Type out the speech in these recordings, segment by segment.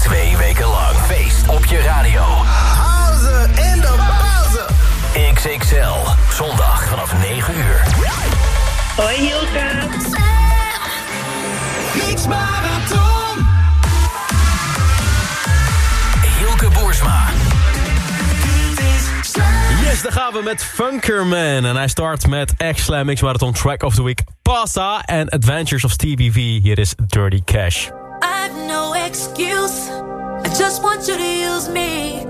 Twee weken lang feest op je radio. Pauze in de pauze. XXL, zondag vanaf 9 uur. Hoi Hilke. Mix Marathon. Hilke Boersma. Yes, daar gaan we met Funkerman. En hij start met X-Slam Mix Marathon Track of the Week. Passa en Adventures of Stevie V. Hier is Dirty Cash. I've no excuse. I just want you to use me.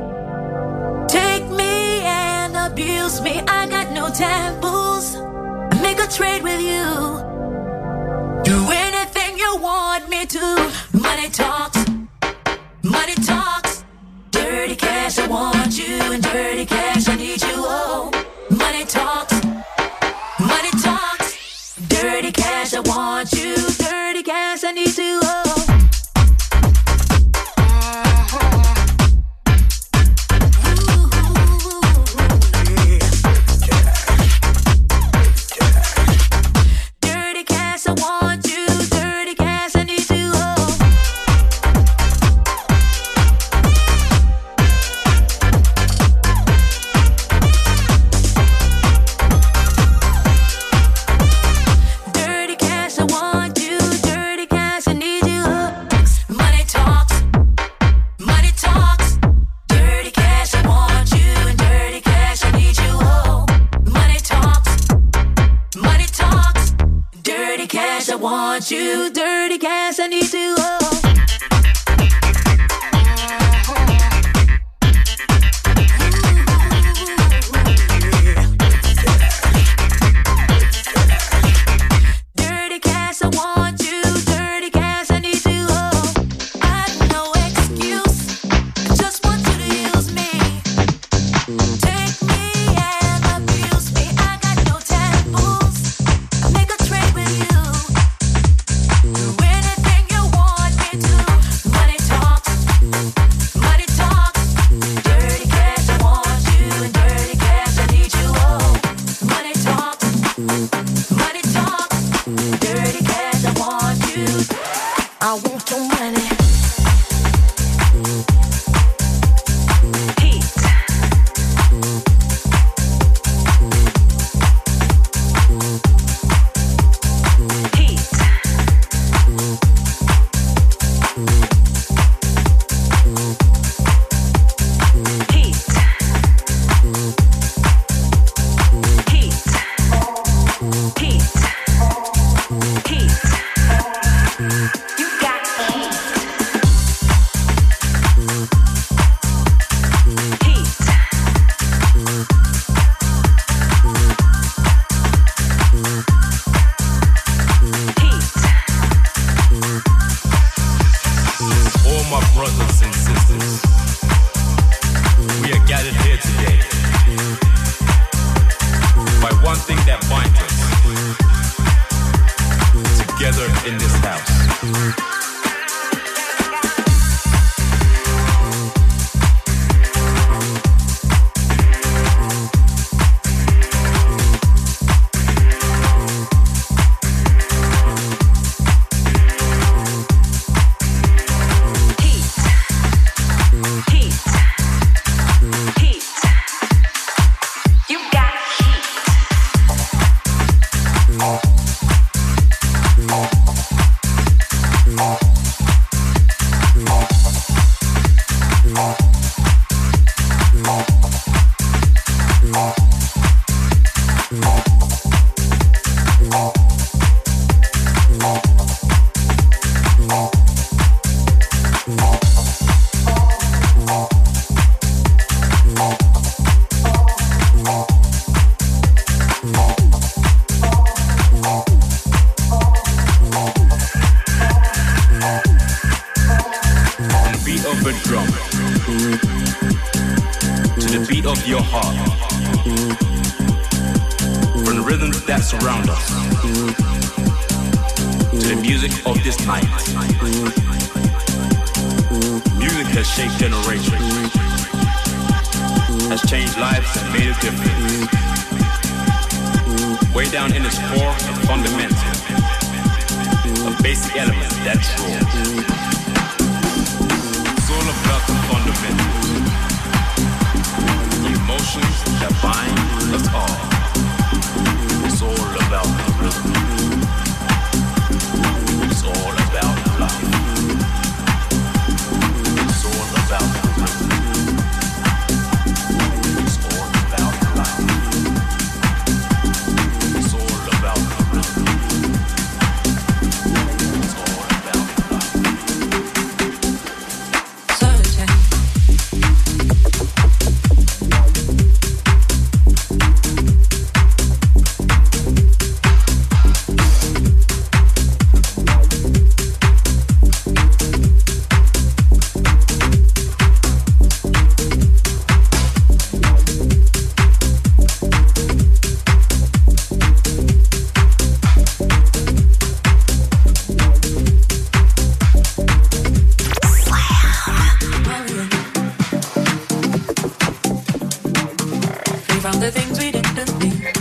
Take me and abuse me. I got no taboos. Make a trade with you. Do anything you want me to. Money talks. Money talks. Dirty cash, I want you. And dirty to the beat of your heart, from the rhythms that surround us, to the music of this night. Music has shaped generations, has changed lives and made a difference. Way down in its core, a fundamental, a basic element that natural. Emotions that bind us all. It's all about the rhythm. The things we didn't need.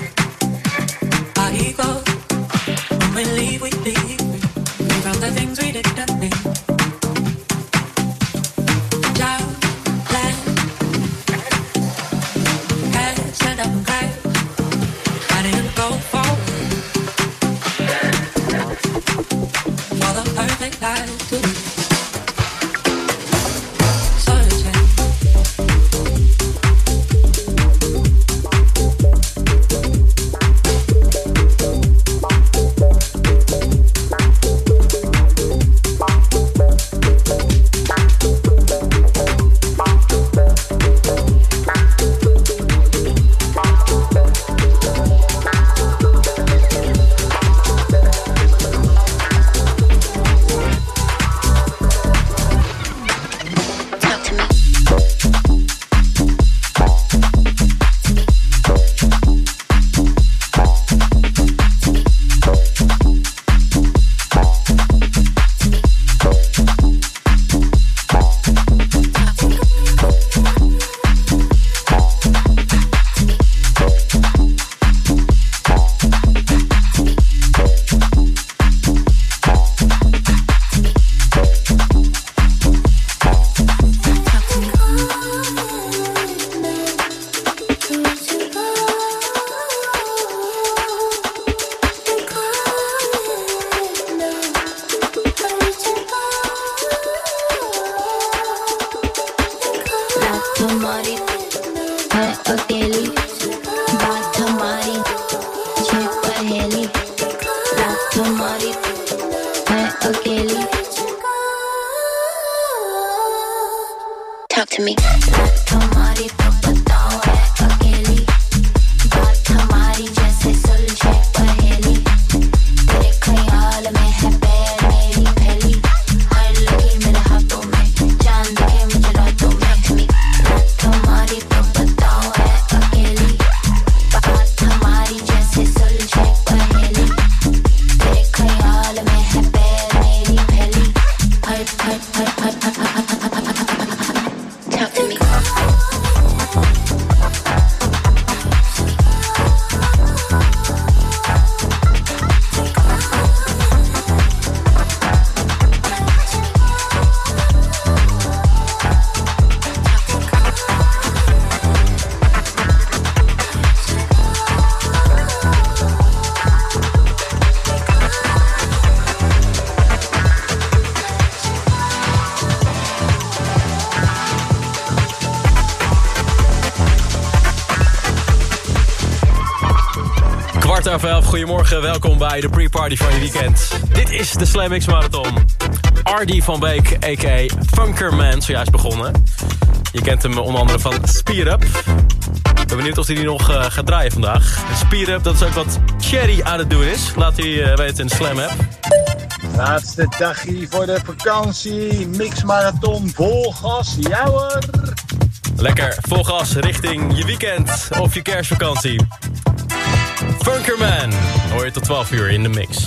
Kwart over elf, goedemorgen. Welkom bij de pre-party van je weekend. Dit is de Slam X Marathon. RD van Beek, a.k.a. Funkerman, zojuist begonnen. Je kent hem onder andere van Speed Up. Ik ben benieuwd of hij die nog eh, gaat draaien vandaag. Speed Up, dat is ook wat Cherry aan het doen is. Laat hij eh, weten in de Slam app. Laatste dagje voor de vakantie. Mixmarathon vol gas. Ja hoor. Lekker vol gas richting je weekend of je kerstvakantie. Funkerman, hoor je tot 12 uur in de mix.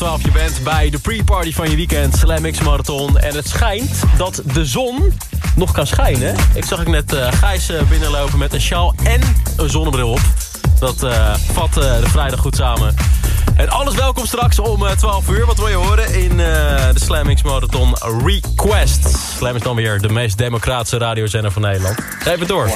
12 je bent bij de pre-party van je weekend Slam Marathon. En het schijnt dat de zon nog kan schijnen. Ik zag ik net uh, Gijs eh, binnenlopen met een sjaal en een zonnebril op. Dat uh, vat de vrijdag goed samen. En alles welkom straks om 12 uur. Wat wil je horen in de Slam Marathon Request. Slam is dan weer de meest democratische radiozender van Nederland. Even het door.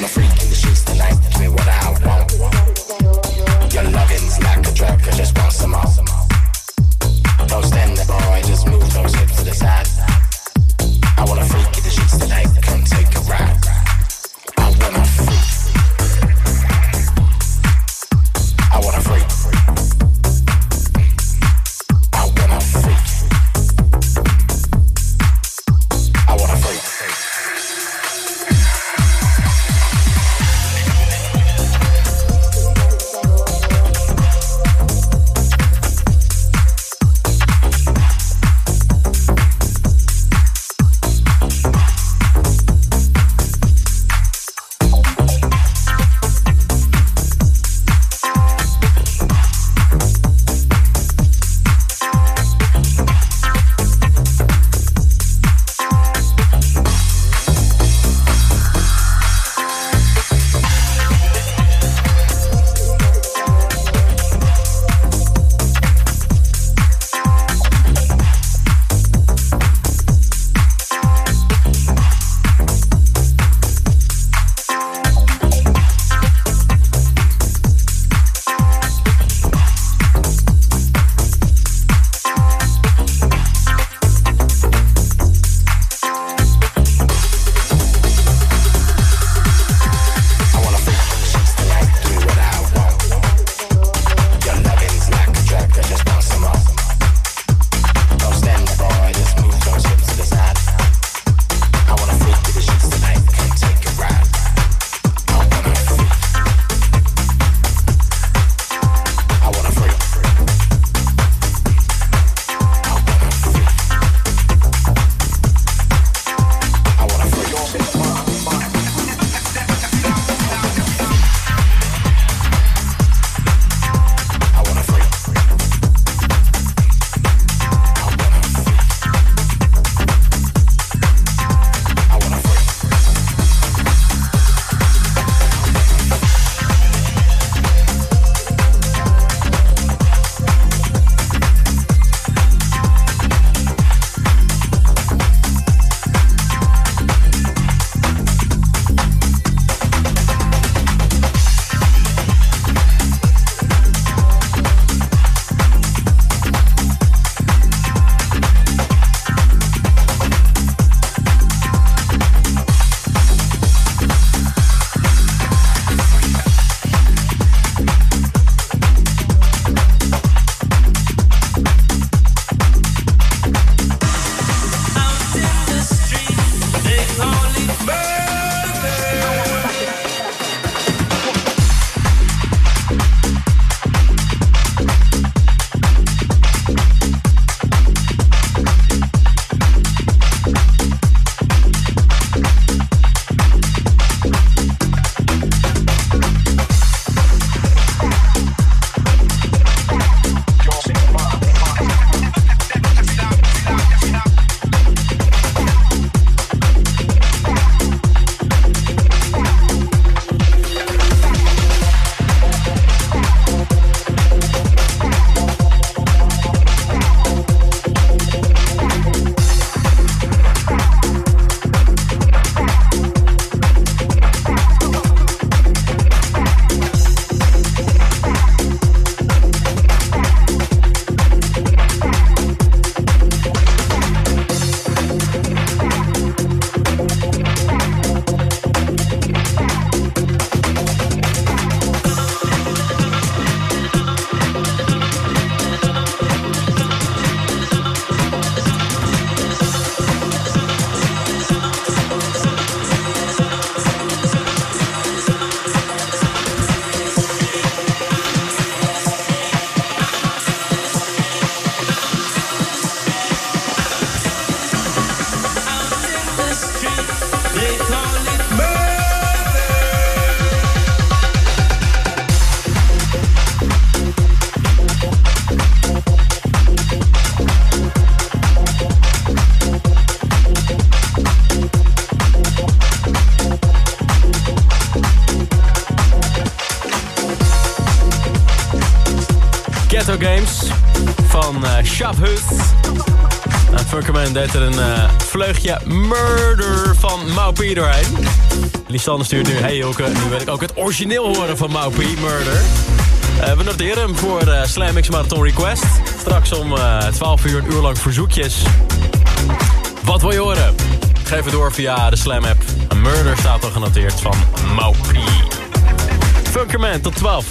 deed er een eh, vleugje murder van Maupie doorheen. Lisanne stuurt nu, hey Joke, nu wil ik ook het origineel horen van Maupie, murder. Eh, we noteren hem voor uh, Slam Marathon Request. Straks om 12 uur een uur lang verzoekjes. Wat wil je horen? Geef het door via de Slam app. Een murder staat al genoteerd van Maupie. Funkerman, tot 12.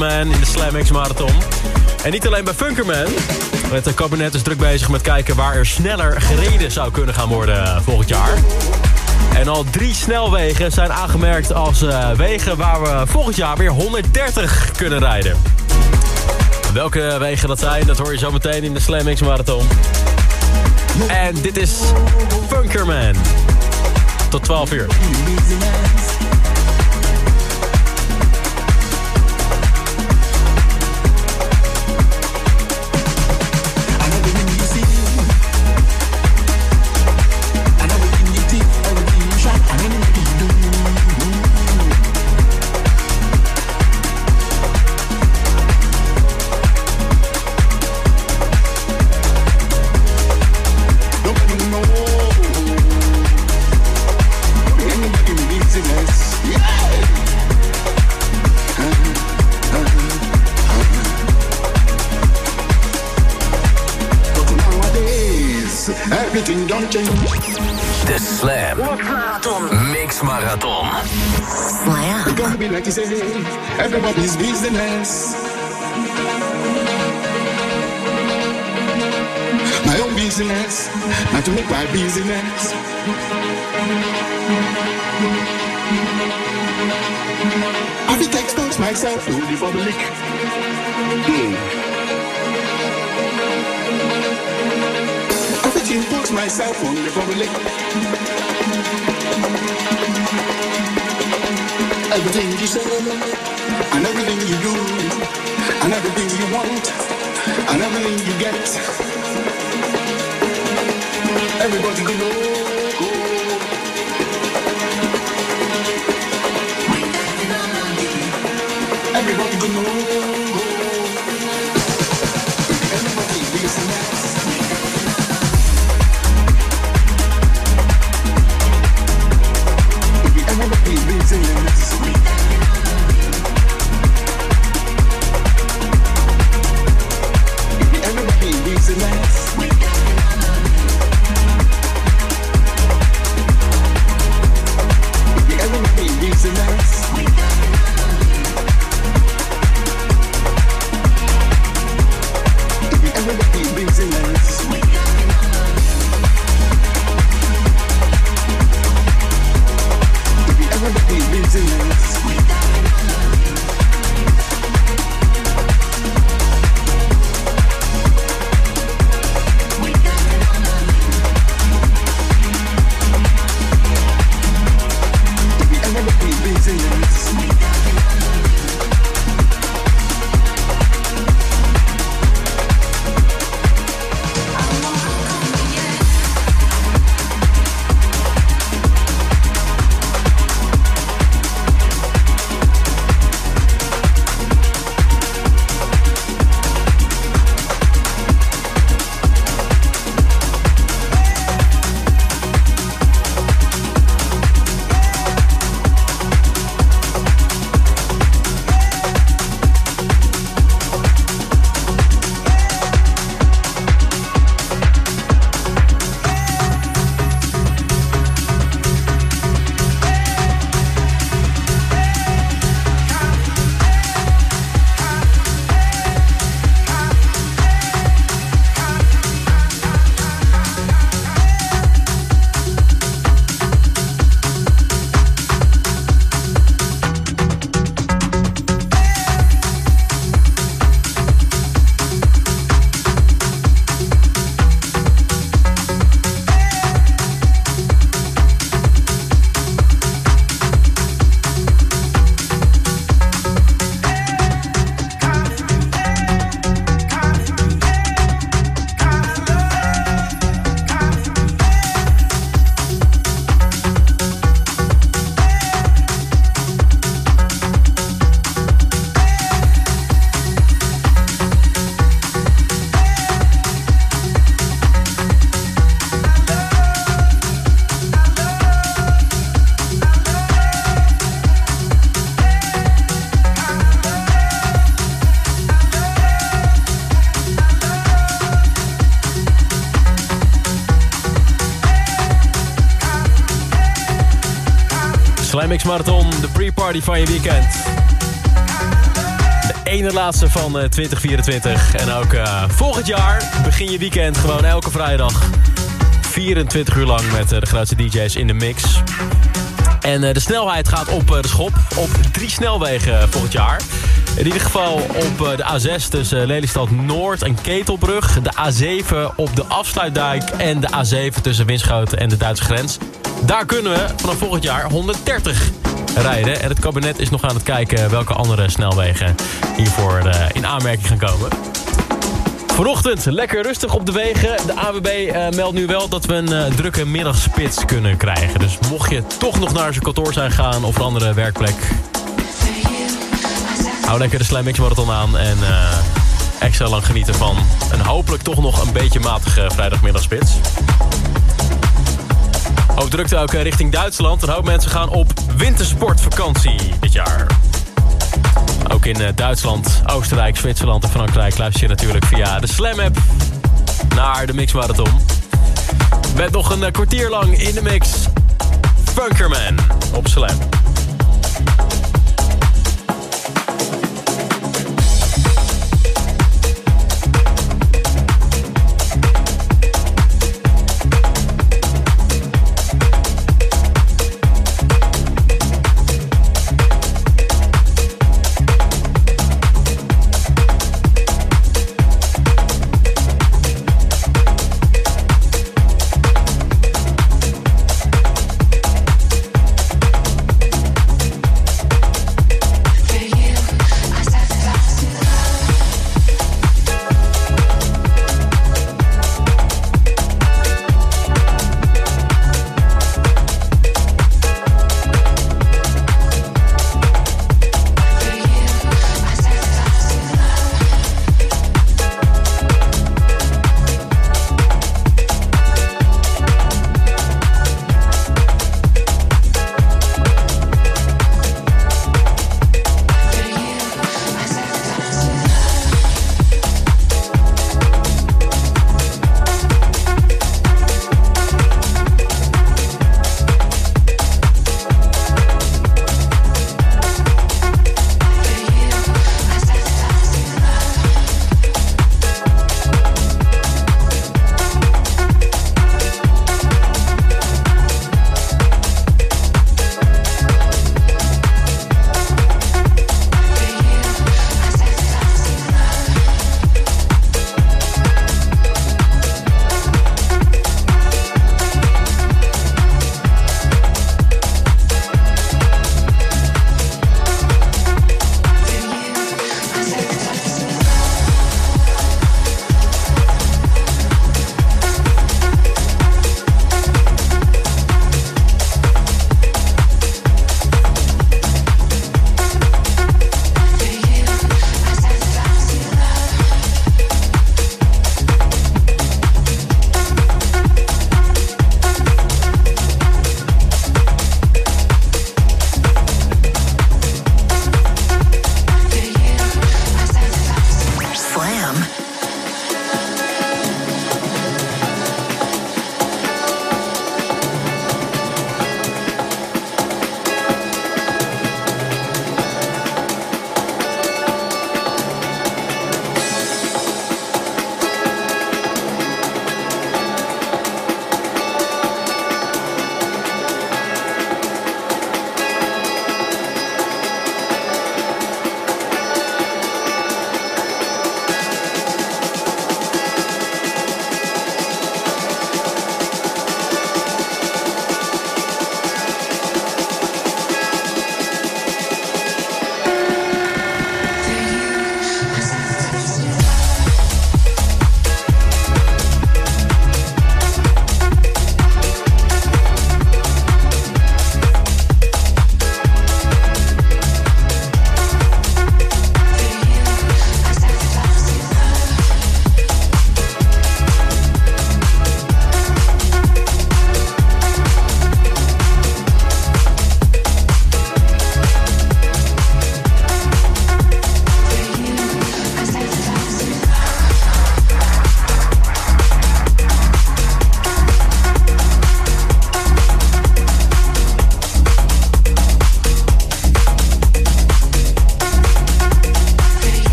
In de Slam Marathon. En niet alleen bij Funkerman. Het kabinet is druk bezig met kijken waar er sneller gereden zou kunnen gaan worden eh, volgend jaar. En al drie snelwegen zijn aangemerkt als eh, wegen waar we volgend jaar weer 130 kunnen rijden. Welke wegen dat zijn, dat hoor je zo meteen in de Slam Marathon. En dit is Funkerman. Tot 12 uur. De Slam Mix Marathon. It's gonna be like you say, everybody's business. My own business, not to make my business. I will expose myself to the public. Hmm. Myself on the public. Everything you say, and everything you do, and everything you want, and everything you get. Everybody go know. Everybody go know. Slam X Marathon, de pre-party van je weekend. De ene laatste van eh, 2024. En ook eh, volgend jaar begin je weekend gewoon elke vrijdag. 24 uur lang met eh, de grootste DJ's in de mix. En eh, de snelheid gaat op eh, de schop. Op drie snelwegen volgend jaar. In ieder geval op eh, de A6 tussen Lelystad Noord en Ketelbrug. De A7 op de Afsluitdijk. En de A7 tussen Winschoten en de Duitse grens. Daar kunnen we vanaf volgend jaar 130 rijden. En het kabinet is nog aan het kijken welke andere snelwegen hiervoor eh, in aanmerking gaan komen. Vanochtend lekker rustig op de wegen. De AWB eh, meldt nu wel dat we een eh, drukke middagspits kunnen krijgen. Dus mocht je toch nog naar zijn kantoor zijn gaan of een andere werkplek... hou lekker de Slam Mix Marathon aan en extra lang genieten van een hopelijk toch nog een beetje matige vrijdagmiddagspits. Ook drukte ook eh, richting Duitsland. Een hoop mensen gaan op wintersportvakantie dit jaar. Ook in eh, Duitsland, Oostenrijk, Zwitserland en Frankrijk luister je natuurlijk via de Slam-app naar de Mix Marathon. Met nog een eh, kwartier lang in de mix Funkerman op Slam.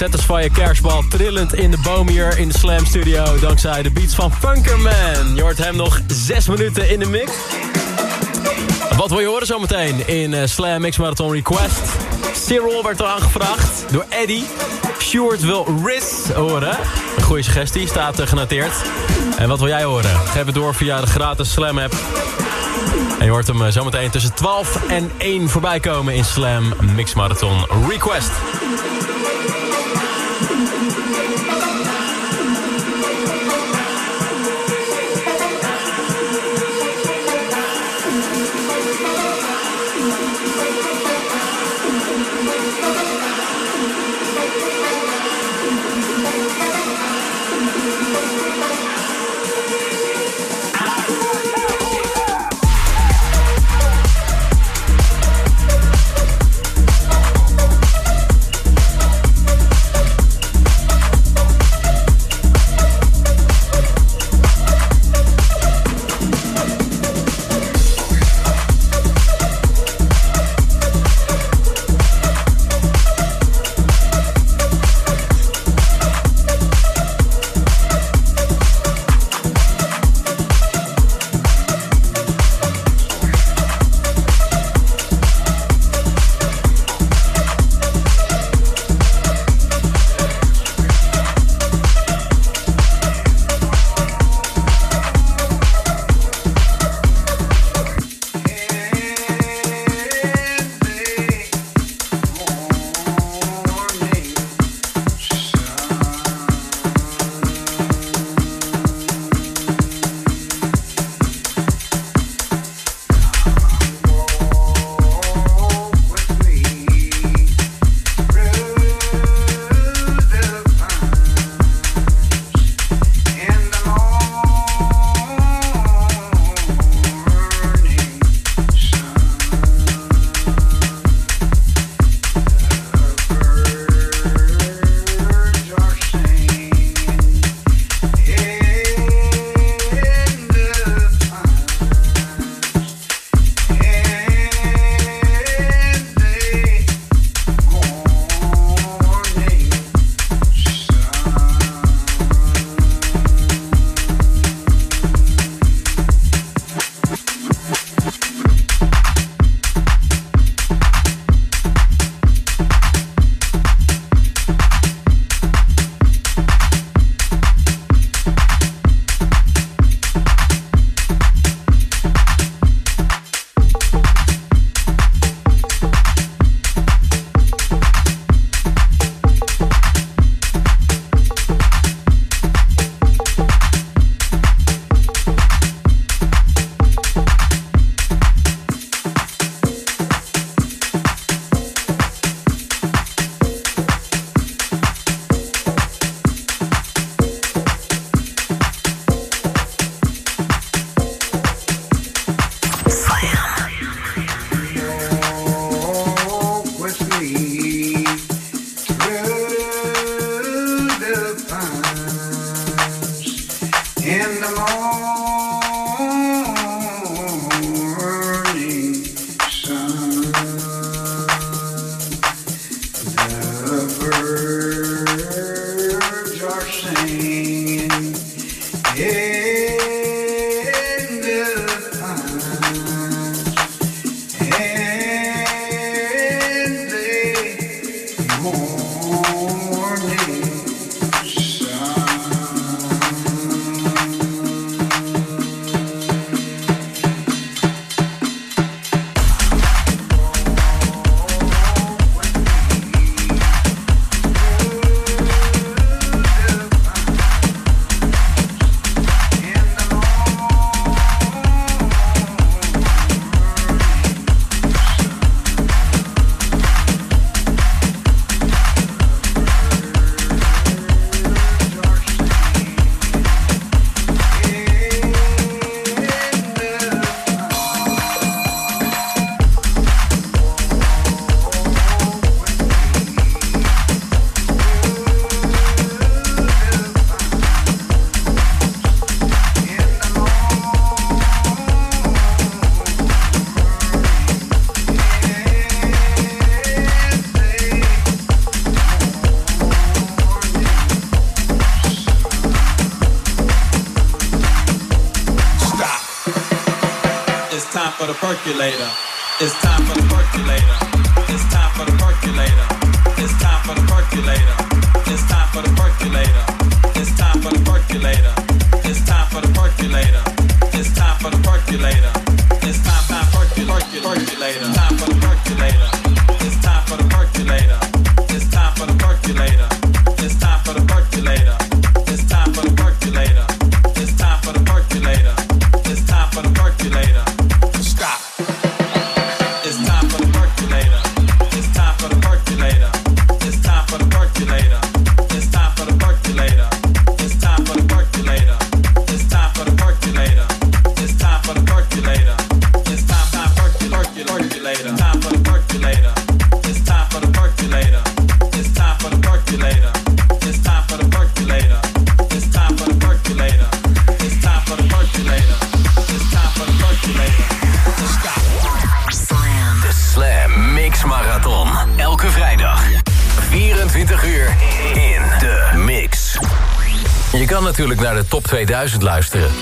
De Satisfyer kerstbal trillend in de boom hier in de Slam Studio... dankzij de beats van Funkerman. Je hoort hem nog zes minuten in de mix. Wat wil je horen zometeen in eh, Slam Mix Marathon Request? Cyril werd al aangevraagd door Eddie. Stuart wil Riz horen. Een goede suggestie, staat genoteerd. En wat wil jij horen? Geef het door via de gratis Slam app. En je hoort hem eh, zometeen tussen 12 en 1 voorbij komen in Slam Mix Marathon Request. morning. Top 2000 luisteren.